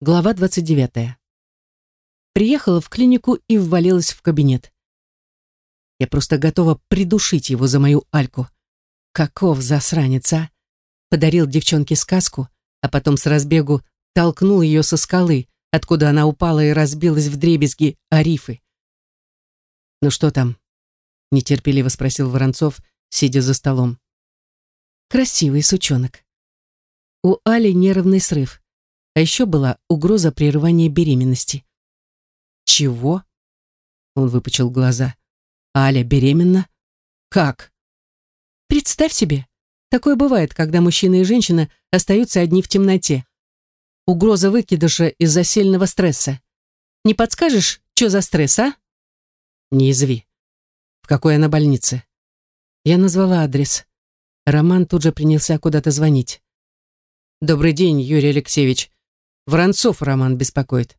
Глава 29. Приехала в клинику и ввалилась в кабинет. Я просто готова придушить его за мою Альку. Каков засранец, а? Подарил девчонке сказку, а потом с разбегу толкнул ее со скалы, откуда она упала и разбилась в дребезги арифы. «Ну что там?» — нетерпеливо спросил Воронцов, сидя за столом. «Красивый сучонок. У Али нервный срыв. А еще была угроза прерывания беременности. «Чего?» Он выпучил глаза. «Аля беременна? Как?» «Представь себе, такое бывает, когда мужчина и женщина остаются одни в темноте. Угроза выкидыша из-за сильного стресса. Не подскажешь, что за стресс, а?» «Не изви. В какой она больнице?» Я назвала адрес. Роман тут же принялся куда-то звонить. «Добрый день, Юрий Алексеевич. Воронцов Роман беспокоит.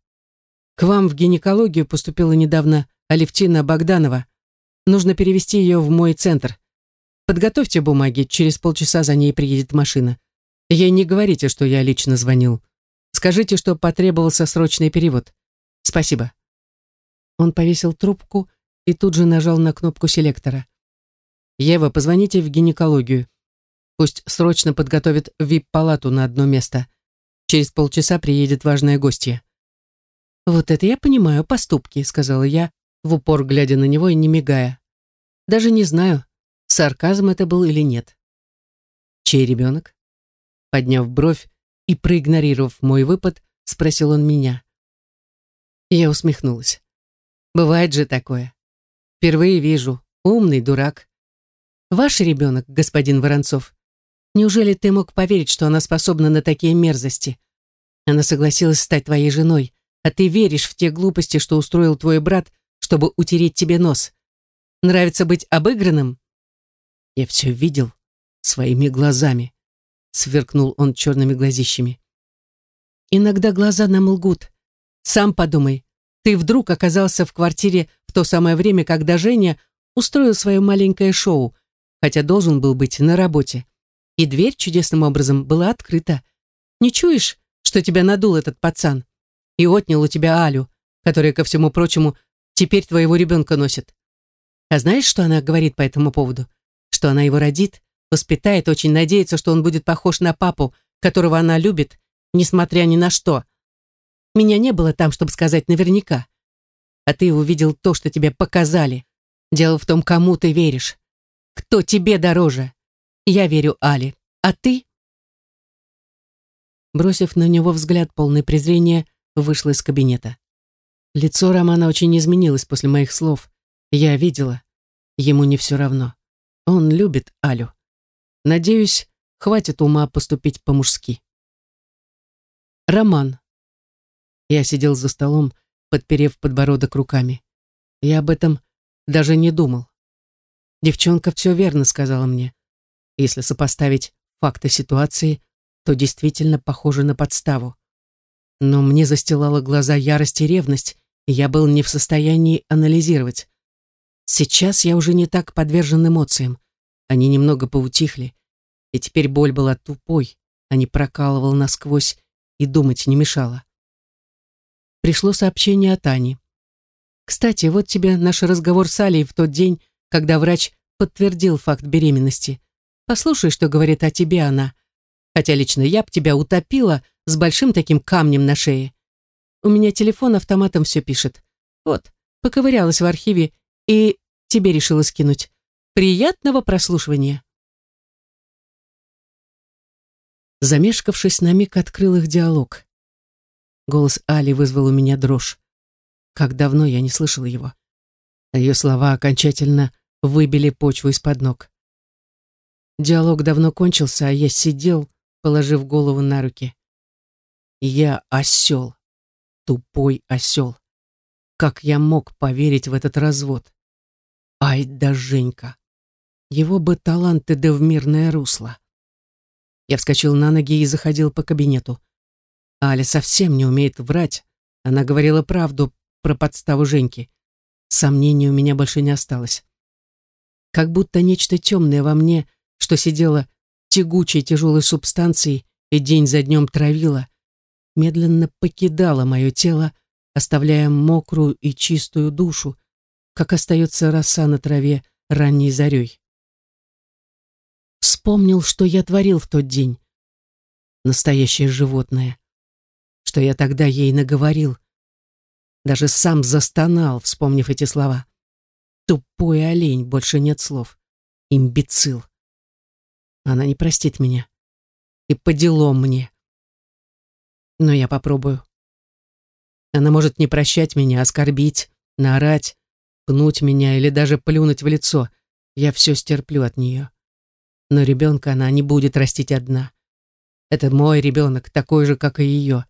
К вам в гинекологию поступила недавно Алевтина Богданова. Нужно перевести ее в мой центр. Подготовьте бумаги, через полчаса за ней приедет машина. Ей не говорите, что я лично звонил. Скажите, что потребовался срочный перевод. Спасибо. Он повесил трубку и тут же нажал на кнопку селектора. «Ева, позвоните в гинекологию. Пусть срочно подготовят вип-палату на одно место. Через полчаса приедет важная гостья». «Вот это я понимаю поступки», — сказала я, в упор глядя на него и не мигая. «Даже не знаю, сарказм это был или нет». «Чей ребенок?» Подняв бровь и проигнорировав мой выпад, спросил он меня. Я усмехнулась. «Бывает же такое. Впервые вижу. Умный дурак. Ваш ребенок, господин Воронцов. Неужели ты мог поверить, что она способна на такие мерзости? Она согласилась стать твоей женой, а ты веришь в те глупости, что устроил твой брат, чтобы утереть тебе нос. Нравится быть обыгранным? Я все видел своими глазами, сверкнул он черными глазищами. Иногда глаза нам лгут. Сам подумай, ты вдруг оказался в квартире в то самое время, когда Женя устроил свое маленькое шоу, хотя должен был быть на работе и дверь чудесным образом была открыта. Не чуешь, что тебя надул этот пацан? И отнял у тебя Алю, которая, ко всему прочему, теперь твоего ребенка носит. А знаешь, что она говорит по этому поводу? Что она его родит, воспитает, очень надеется, что он будет похож на папу, которого она любит, несмотря ни на что. Меня не было там, чтобы сказать наверняка. А ты увидел то, что тебе показали. Дело в том, кому ты веришь. Кто тебе дороже? Я верю Али. А ты? Бросив на него взгляд полный презрения, вышла из кабинета. Лицо Романа очень изменилось после моих слов. Я видела. Ему не все равно. Он любит Алю. Надеюсь, хватит ума поступить по-мужски. Роман. Я сидел за столом, подперев подбородок руками. Я об этом даже не думал. Девчонка все верно сказала мне. Если сопоставить факты ситуации, то действительно похоже на подставу. Но мне застилала глаза ярость и ревность, и я был не в состоянии анализировать. Сейчас я уже не так подвержен эмоциям. Они немного поутихли, и теперь боль была тупой, а не прокалывала насквозь и думать не мешала. Пришло сообщение от Ани. «Кстати, вот тебе наш разговор с Алей в тот день, когда врач подтвердил факт беременности. Послушай, что говорит о тебе она. Хотя лично я б тебя утопила с большим таким камнем на шее. У меня телефон автоматом все пишет. Вот, поковырялась в архиве и тебе решила скинуть. Приятного прослушивания. Замешкавшись на миг, открыл их диалог. Голос Али вызвал у меня дрожь. Как давно я не слышал его. Ее слова окончательно выбили почву из-под ног. Диалог давно кончился, а я сидел, положив голову на руки. Я осел, тупой осел. Как я мог поверить в этот развод? Ай да Женька! Его бы таланты да в мирное русло. Я вскочил на ноги и заходил по кабинету. Аля совсем не умеет врать. Она говорила правду про подставу Женьки. Сомнений у меня больше не осталось. Как будто нечто темное во мне что сидела тягучей тяжелой субстанцией и день за днем травила, медленно покидала мое тело, оставляя мокрую и чистую душу, как остается роса на траве ранней зарей. Вспомнил, что я творил в тот день. Настоящее животное. Что я тогда ей наговорил. Даже сам застонал, вспомнив эти слова. Тупой олень, больше нет слов. Имбецил. Она не простит меня. И по делам мне. Но я попробую. Она может не прощать меня, оскорбить, наорать, пнуть меня или даже плюнуть в лицо. Я все стерплю от нее. Но ребенка она не будет растить одна. Это мой ребенок, такой же, как и ее.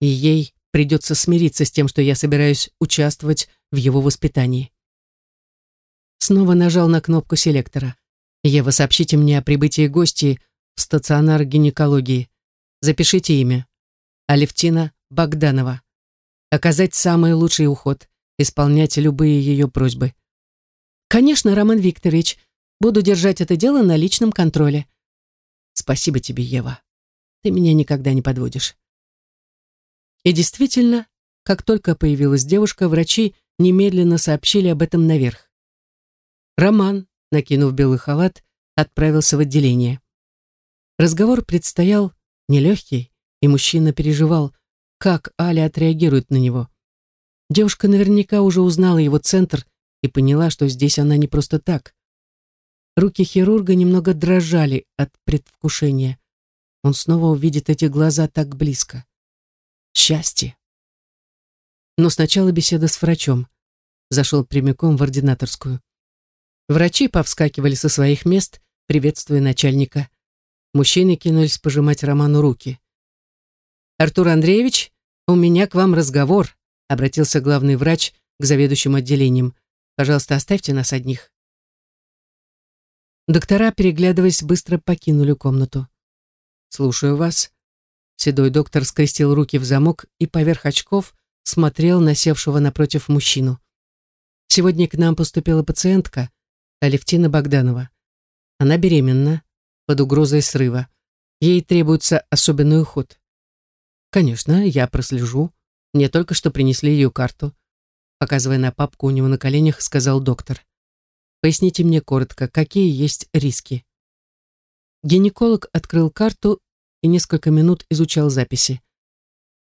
И ей придется смириться с тем, что я собираюсь участвовать в его воспитании. Снова нажал на кнопку селектора. «Ева, сообщите мне о прибытии гостей в стационар гинекологии. Запишите имя. Алевтина Богданова. Оказать самый лучший уход, исполнять любые ее просьбы. Конечно, Роман Викторович, буду держать это дело на личном контроле. Спасибо тебе, Ева. Ты меня никогда не подводишь. И действительно, как только появилась девушка, врачи немедленно сообщили об этом наверх. Роман, накинув белый халат, отправился в отделение. Разговор предстоял нелегкий, и мужчина переживал, как Аля отреагирует на него. Девушка наверняка уже узнала его центр и поняла, что здесь она не просто так. Руки хирурга немного дрожали от предвкушения. Он снова увидит эти глаза так близко. Счастье. Но сначала беседа с врачом. Зашел прямиком в ординаторскую. Врачи повскакивали со своих мест, приветствуя начальника. Мужчины кинулись пожимать Роману руки. «Артур Андреевич, у меня к вам разговор», обратился главный врач к заведующим отделением. «Пожалуйста, оставьте нас одних». Доктора, переглядываясь, быстро покинули комнату. «Слушаю вас». Седой доктор скрестил руки в замок и поверх очков смотрел на севшего напротив мужчину. «Сегодня к нам поступила пациентка, Алевтина Богданова. Она беременна, под угрозой срыва. Ей требуется особенный уход. «Конечно, я прослежу. Мне только что принесли ее карту». Показывая на папку у него на коленях, сказал доктор. «Поясните мне коротко, какие есть риски?» Гинеколог открыл карту и несколько минут изучал записи.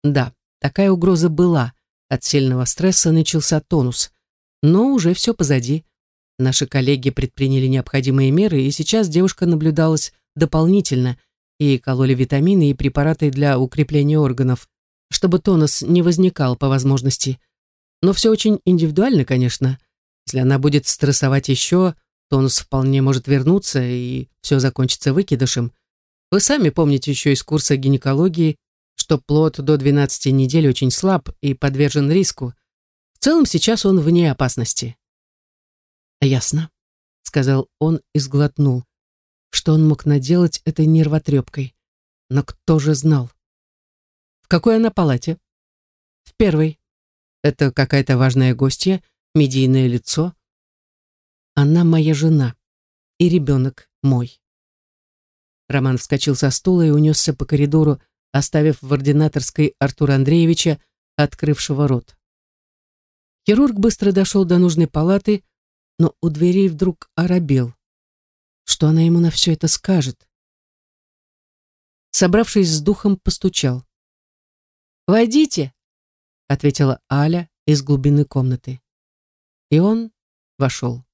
Да, такая угроза была. От сильного стресса начался тонус. Но уже все позади. Наши коллеги предприняли необходимые меры, и сейчас девушка наблюдалась дополнительно – и кололи витамины и препараты для укрепления органов, чтобы тонус не возникал по возможности. Но все очень индивидуально, конечно. Если она будет стрессовать еще, тонус вполне может вернуться, и все закончится выкидышем. Вы сами помните еще из курса гинекологии, что плод до 12 недель очень слаб и подвержен риску. В целом сейчас он вне опасности. «Ясно», — сказал он и сглотнул что он мог наделать этой нервотрепкой. Но кто же знал? В какой она палате? В первой. Это какая-то важная гостья, медийное лицо. Она моя жена. И ребенок мой. Роман вскочил со стула и унесся по коридору, оставив в ординаторской Артура Андреевича, открывшего рот. Хирург быстро дошел до нужной палаты, но у дверей вдруг оробел. Что она ему на все это скажет? Собравшись с духом, постучал. «Войдите!» — ответила Аля из глубины комнаты. И он вошел.